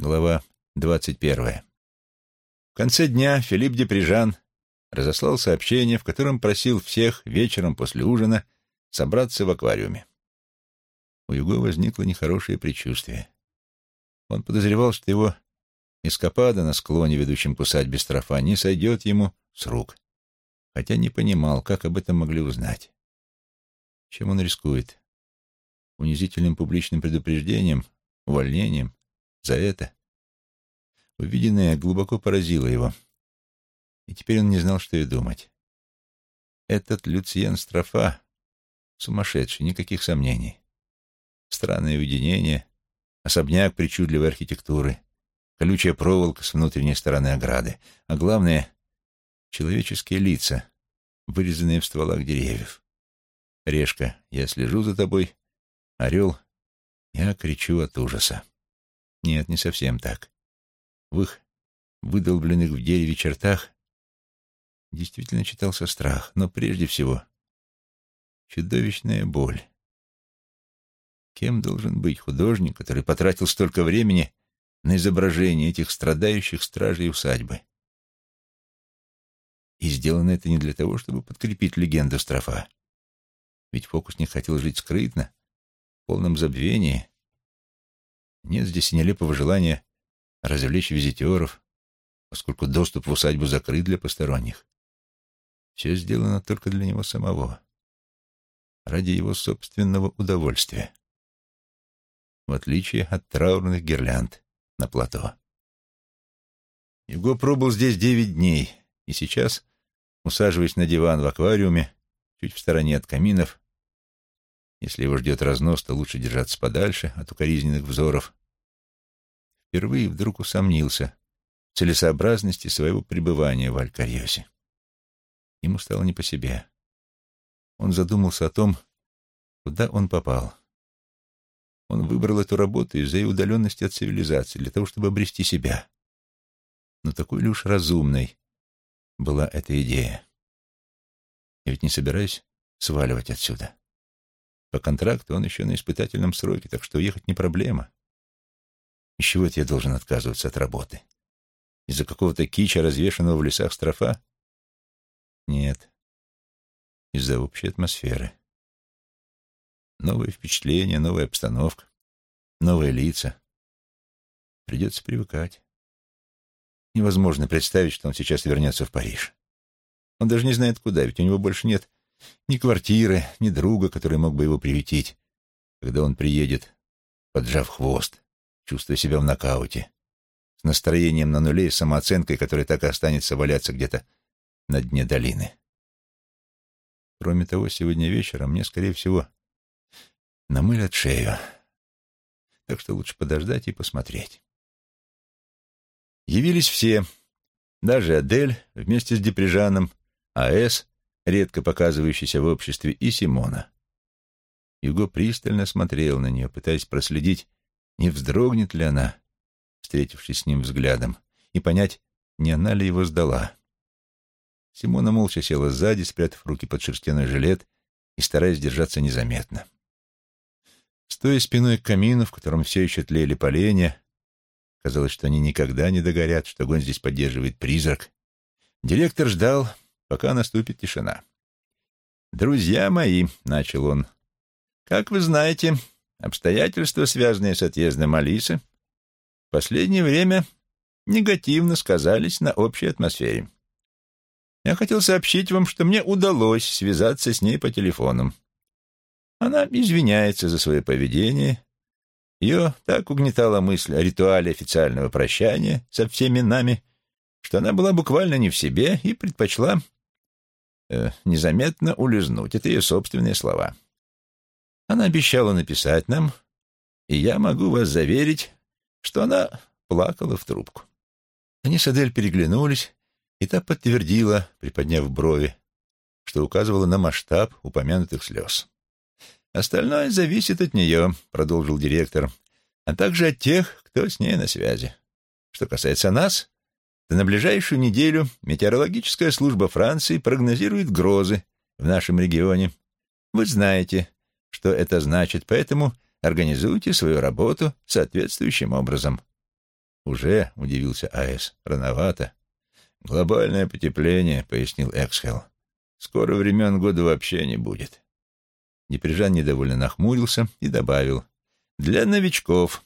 Глава двадцать первая. В конце дня Филипп Деприжан разослал сообщение, в котором просил всех вечером после ужина собраться в аквариуме. У Юго возникло нехорошее предчувствие. Он подозревал, что его эскапада на склоне, ведущем к усадьбе Строфа, не сойдет ему с рук, хотя не понимал, как об этом могли узнать. Чем он рискует? Унизительным публичным предупреждением, увольнением? За это? Увиденное глубоко поразило его, и теперь он не знал, что и думать. Этот Люциен Строфа сумасшедший, никаких сомнений. Странное уединение, особняк причудливой архитектуры, колючая проволока с внутренней стороны ограды, а главное — человеческие лица, вырезанные в стволах деревьев. Решка, я слежу за тобой. Орел, я кричу от ужаса. Нет, не совсем так. В их выдолбленных в дереве чертах действительно читался страх, но прежде всего чудовищная боль. Кем должен быть художник, который потратил столько времени на изображение этих страдающих стражей усадьбы? И сделано это не для того, чтобы подкрепить легенду Строфа. Ведь фокусник хотел жить скрытно, в полном забвении, нет здесь и нелепого желания развлечь визитеров, поскольку доступ в усадьбу закрыт для посторонних. Все сделано только для него самого, ради его собственного удовольствия, в отличие от траурных гирлянд на плато. Его пробыл здесь девять дней, и сейчас, усаживаясь на диван в аквариуме, чуть в стороне от каминов, если его ждет разнос, то лучше держаться подальше от укоризненных взоров, впервые вдруг усомнился в целесообразности своего пребывания в Алькарьосе. Ему стало не по себе. Он задумался о том, куда он попал. Он выбрал эту работу из-за ее удаленности от цивилизации, для того, чтобы обрести себя. Но такой ли уж разумной была эта идея? Я ведь не собираюсь сваливать отсюда. По контракту он еще на испытательном сроке, так что уехать не проблема. Из чего это я должен отказываться от работы? Из-за какого-то кича, развешанного в лесах строфа? Нет. Из-за общей атмосферы. Новые впечатления, новая обстановка, новые лица. Придется привыкать. Невозможно представить, что он сейчас вернется в Париж. Он даже не знает, куда, ведь у него больше нет ни квартиры, ни друга, который мог бы его приютить, когда он приедет, поджав хвост чувствуя себя в нокауте, с настроением на нуле и самооценкой, которая так и останется валяться где-то на дне долины. Кроме того, сегодня вечером мне, скорее всего, намылят шею. Так что лучше подождать и посмотреть. Явились все, даже Адель вместе с Деприжаном, А.С., редко показывающийся в обществе, и Симона. Юго пристально смотрел на нее, пытаясь проследить, не вздрогнет ли она, встретившись с ним взглядом, и понять, не она ли его сдала. Симона молча села сзади, спрятав руки под шерстяной жилет и стараясь держаться незаметно. Стоя спиной к камину, в котором все еще тлели поленья, казалось, что они никогда не догорят, что огонь здесь поддерживает призрак, директор ждал, пока наступит тишина. «Друзья мои», — начал он, — «как вы знаете, Обстоятельства, связанные с отъездом Алисы, в последнее время негативно сказались на общей атмосфере. Я хотел сообщить вам, что мне удалось связаться с ней по телефону. Она извиняется за свое поведение. Ее так угнетала мысль о ритуале официального прощания со всеми нами, что она была буквально не в себе и предпочла э, незаметно улизнуть. Это ее собственные слова. Она обещала написать нам, и я могу вас заверить, что она плакала в трубку. Они с Адель переглянулись, и та подтвердила, приподняв брови, что указывала на масштаб упомянутых слез. «Остальное зависит от нее», — продолжил директор, «а также от тех, кто с ней на связи. Что касается нас, на ближайшую неделю метеорологическая служба Франции прогнозирует грозы в нашем регионе. Вы знаете, что это значит, поэтому организуйте свою работу соответствующим образом. «Уже?» — удивился А.С. «Рановато». «Глобальное потепление», — пояснил Эксхелл. «Скоро времен года вообще не будет». Неприжан недовольно нахмурился и добавил. «Для новичков.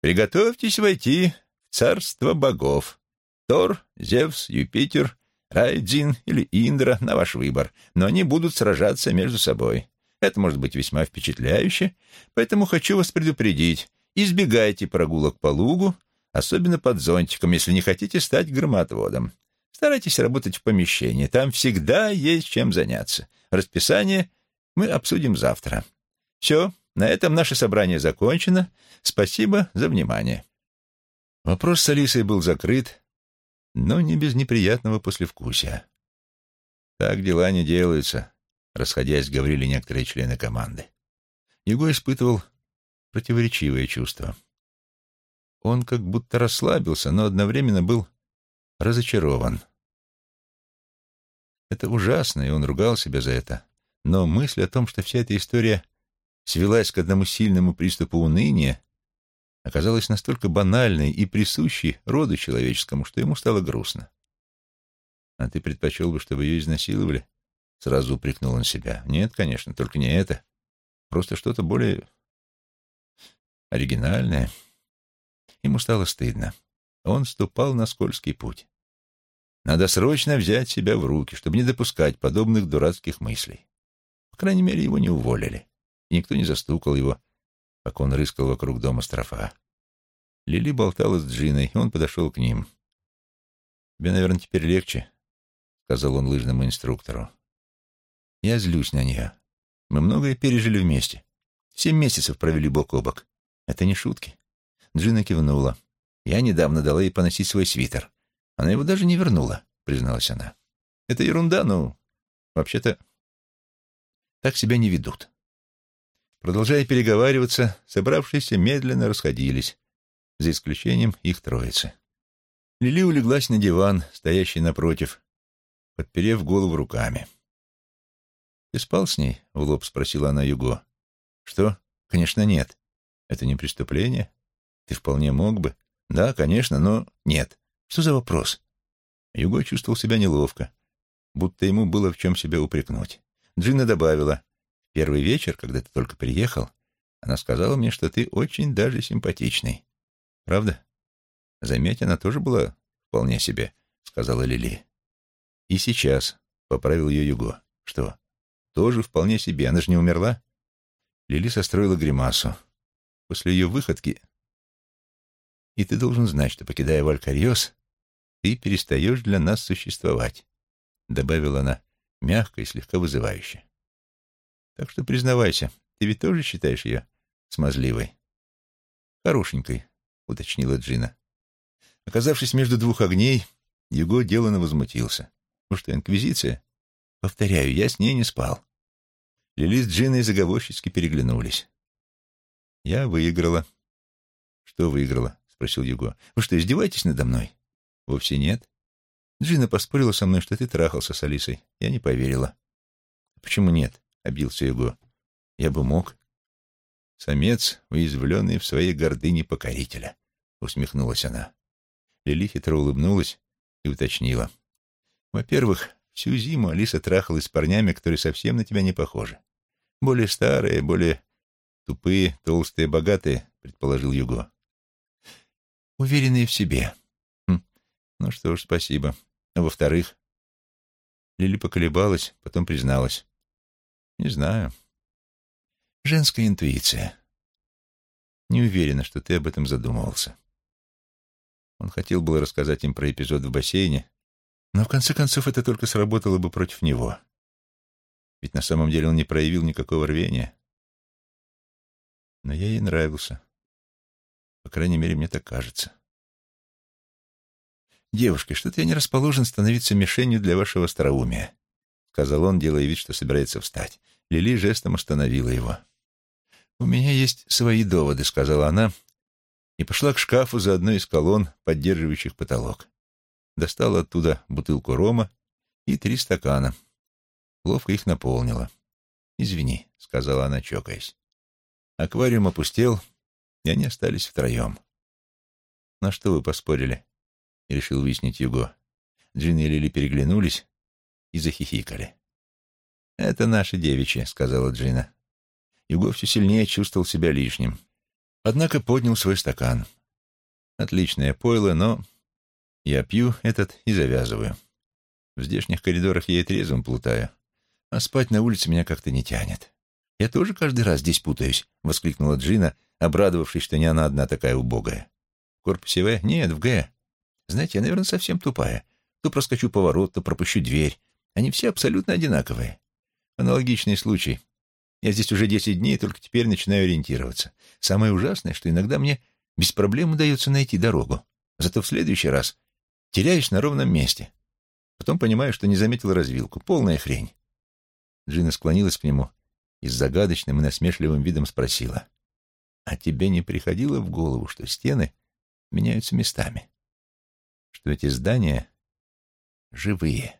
Приготовьтесь войти в царство богов. Тор, Зевс, Юпитер, Райдзин или Индра на ваш выбор, но они будут сражаться между собой. Это может быть весьма впечатляюще, поэтому хочу вас предупредить. Избегайте прогулок по лугу, особенно под зонтиком, если не хотите стать громоотводом. Старайтесь работать в помещении, там всегда есть чем заняться. Расписание мы обсудим завтра. Все, на этом наше собрание закончено. Спасибо за внимание. Вопрос с Алисой был закрыт, но не без неприятного послевкусия. Так дела не делаются, расходясь, говорили некоторые члены команды. Его испытывал противоречивые чувства. Он как будто расслабился, но одновременно был разочарован. Это ужасно, и он ругал себя за это. Но мысль о том, что вся эта история свелась к одному сильному приступу уныния, оказалась настолько банальной и присущей роду человеческому, что ему стало грустно. «А ты предпочел бы, чтобы ее изнасиловали?» Сразу упрекнул он себя. «Нет, конечно, только не это. Просто что-то более оригинальное». Ему стало стыдно. Он ступал на скользкий путь. Надо срочно взять себя в руки, чтобы не допускать подобных дурацких мыслей. По крайней мере, его не уволили, никто не застукал его, пока он рыскал вокруг дома строфа. Лили болтала с Джиной, и он подошел к ним. «Тебе, наверное, теперь легче», — сказал он лыжному инструктору. «Я злюсь на нее. Мы многое пережили вместе. Семь месяцев провели бок о бок. Это не шутки». Джина кивнула. «Я недавно дала ей поносить свой свитер. Она его даже не вернула», — призналась она. «Это ерунда, но вообще-то так себя не ведут». Продолжая переговариваться, собравшиеся медленно расходились, за исключением их троицы. Лили улеглась на диван, стоящий напротив, подперев голову руками. «Ты спал с ней?» — в лоб спросила она Юго. «Что? Конечно, нет. Это не преступление. Ты вполне мог бы. Да, конечно, но нет. Что за вопрос?» Юго чувствовал себя неловко, будто ему было в чем себя упрекнуть. Джина добавила. Первый вечер, когда ты только приехал, она сказала мне, что ты очень даже симпатичный. Правда? Заметь, она тоже была вполне себе, сказала Лили. И сейчас, поправил ее Юго. Что? Тоже вполне себе. Она же не умерла? Лили состроила гримасу. После ее выходки... И ты должен знать, что, покидая Валькариос, ты перестаешь для нас существовать, добавила она мягко и слегка вызывающе. Так что признавайся, ты ведь тоже считаешь ее смазливой? Хорошенькой, уточнила Джина. Оказавшись между двух огней, Юго деланно возмутился. Ну что, инквизиция? Повторяю, я с ней не спал. Лили с Джиной заговорщицки переглянулись. Я выиграла. Что выиграла? спросил Юго. Вы что, издеваетесь надо мной? Вовсе нет. Джина поспорила со мной, что ты трахался с Алисой. Я не поверила. Почему нет? — обился его. «Я бы мог». «Самец, уязвленный в своей гордыне покорителя», — усмехнулась она. Лили хитро улыбнулась и уточнила. «Во-первых, всю зиму Алиса трахалась с парнями, которые совсем на тебя не похожи. Более старые, более тупые, толстые, богатые», — предположил Юго. «Уверенные в себе». Хм. «Ну что ж, спасибо. А во-вторых...» Лили поколебалась, потом призналась. Не знаю. Женская интуиция. Не уверена, что ты об этом задумывался. Он хотел было рассказать им про эпизод в бассейне, но в конце концов это только сработало бы против него. Ведь на самом деле он не проявил никакого рвения. Но я ей нравился. По крайней мере, мне так кажется. «Девушки, что-то я не расположен становиться мишенью для вашего остроумия», — сказал он, делая вид, что собирается встать. Лили жестом остановила его. «У меня есть свои доводы», — сказала она, и пошла к шкафу за одной из колонн, поддерживающих потолок. Достала оттуда бутылку рома и три стакана. Ловко их наполнила. «Извини», — сказала она, чокаясь. Аквариум опустел, и они остались втроем. «На что вы поспорили?» — решил выяснить Юго. Джин и Лили переглянулись и захихикали. «Это наши девичьи», — сказала Джина. Юго все сильнее чувствовал себя лишним. Однако поднял свой стакан. «Отличное пойло, но я пью этот и завязываю. В здешних коридорах я и трезвым плутаю, а спать на улице меня как-то не тянет. Я тоже каждый раз здесь путаюсь», — воскликнула Джина, обрадовавшись, что не она одна такая убогая. «В корпусе В? Нет, в Г. Знаете, я, наверное, совсем тупая. То проскочу поворот, то пропущу дверь. Они все абсолютно одинаковые. Аналогичный случай. Я здесь уже десять дней, только теперь начинаю ориентироваться. Самое ужасное, что иногда мне без проблем удается найти дорогу. Зато в следующий раз теряюсь на ровном месте. Потом понимаю, что не заметил развилку. Полная хрень. Джина склонилась к нему и с загадочным и насмешливым видом спросила. «А тебе не приходило в голову, что стены меняются местами? Что эти здания живые?»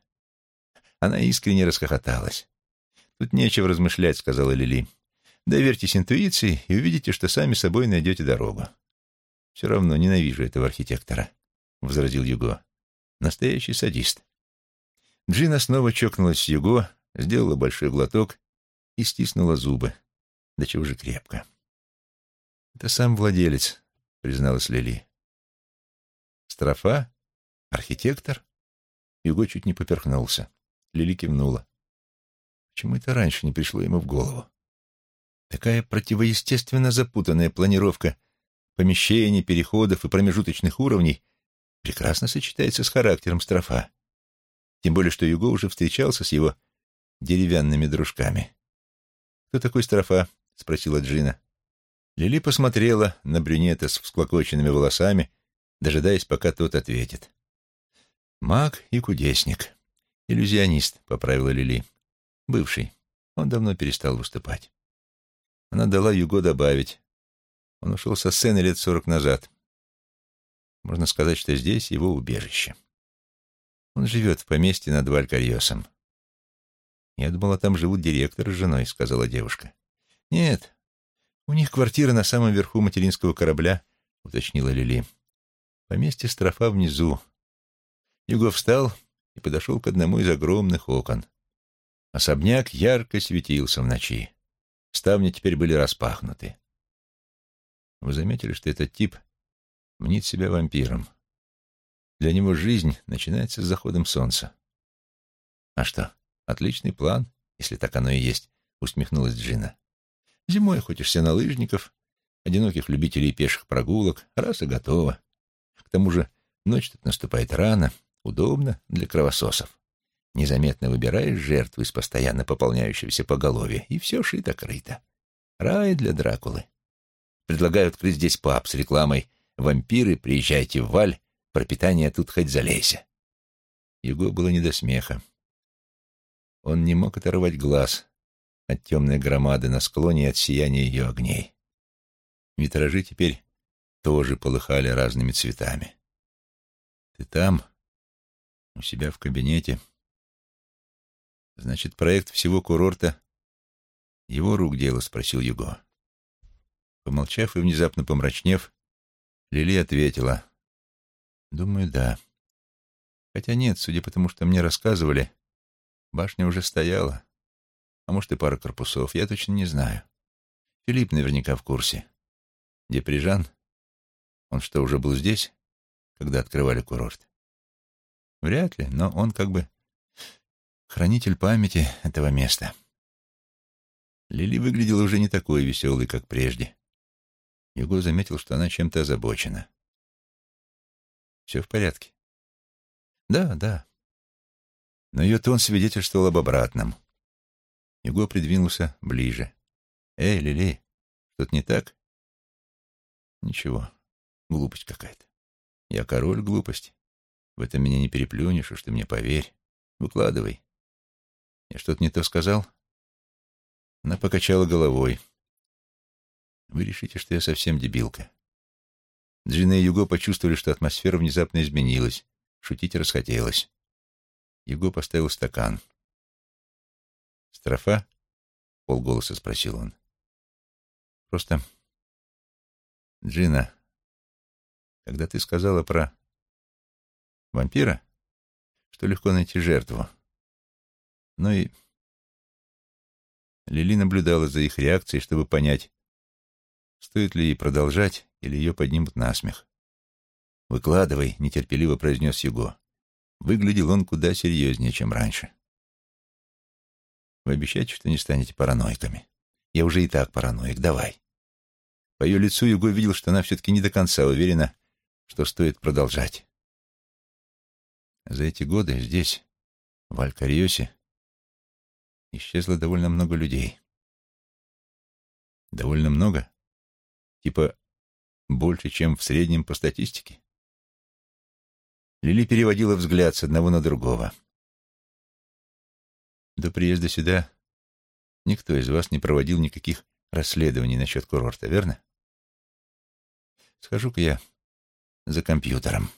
Она искренне расхохоталась. «Тут нечего размышлять», — сказала Лили. «Доверьтесь интуиции и увидите, что сами собой найдете дорогу». «Все равно ненавижу этого архитектора», — возразил Юго. «Настоящий садист». Джина снова чокнулась с Юго, сделала большой глоток и стиснула зубы. Да чего же крепко. «Это сам владелец», — призналась Лили. «Строфа? Архитектор?» Юго чуть не поперхнулся. Лили кивнула. Почему это раньше не пришло ему в голову? Такая противоестественно запутанная планировка помещений, переходов и промежуточных уровней прекрасно сочетается с характером строфа. Тем более, что Юго уже встречался с его деревянными дружками. «Кто такой строфа?» — спросила Джина. Лили посмотрела на брюнета с всклокоченными волосами, дожидаясь, пока тот ответит. «Маг и кудесник. Иллюзионист», — поправила Лили. Бывший. Он давно перестал выступать. Она дала Юго добавить. Он ушел со сцены лет сорок назад. Можно сказать, что здесь его убежище. Он живет в поместье над Валькарьосом. «Я думала, там живут директор с женой», — сказала девушка. «Нет, у них квартира на самом верху материнского корабля», — уточнила Лили. «Поместье Строфа внизу». Юго встал и подошел к одному из огромных окон. Особняк ярко светился в ночи. Ставни теперь были распахнуты. Вы заметили, что этот тип мнит себя вампиром? Для него жизнь начинается с заходом солнца. А что, отличный план, если так оно и есть, усмехнулась Джина. Зимой охотишься на лыжников, одиноких любителей пеших прогулок, раз и готово. К тому же ночь тут наступает рано, удобно для кровососов. Незаметно выбираешь жертву из постоянно пополняющегося поголовья, и все шито-крыто. Рай для Дракулы. Предлагаю открыть здесь паб с рекламой «Вампиры, приезжайте в Валь, пропитание тут хоть залейся». Его было не до смеха. Он не мог оторвать глаз от темной громады на склоне и от сияния ее огней. Витражи теперь тоже полыхали разными цветами. «Ты там, у себя в кабинете», Значит, проект всего курорта — его рук дело, — спросил Юго. Помолчав и внезапно помрачнев, Лили ответила. Думаю, да. Хотя нет, судя по тому, что мне рассказывали, башня уже стояла. А может, и пара корпусов, я точно не знаю. Филипп наверняка в курсе. Деприжан? Он что, уже был здесь, когда открывали курорт? Вряд ли, но он как бы хранитель памяти этого места. Лили выглядела уже не такой веселой, как прежде. Юго заметил, что она чем-то озабочена. «Все в порядке?» «Да, да». Но ее тон свидетельствовал об обратном. Юго придвинулся ближе. «Эй, Лили, что-то не так?» «Ничего, глупость какая-то. Я король глупости. В этом меня не переплюнешь, уж ты мне поверь. Выкладывай». Я что-то не то сказал? Она покачала головой. Вы решите, что я совсем дебилка. Джина и Юго почувствовали, что атмосфера внезапно изменилась. Шутить расхотелось. Юго поставил стакан. «Строфа?» — полголоса спросил он. «Просто... Джина, Когда ты сказала про вампира, что легко найти жертву. Но и Лили наблюдала за их реакцией, чтобы понять, стоит ли ей продолжать или ее поднимут на смех. «Выкладывай», — нетерпеливо произнес Юго. Выглядел он куда серьезнее, чем раньше. «Вы обещаете, что не станете параноиками? Я уже и так параноик, давай». По ее лицу Юго видел, что она все-таки не до конца уверена, что стоит продолжать. За эти годы здесь, в Алькариосе, исчезло довольно много людей. Довольно много? Типа больше, чем в среднем по статистике? Лили переводила взгляд с одного на другого. До приезда сюда никто из вас не проводил никаких расследований насчет курорта, верно? Схожу-ка я за компьютером.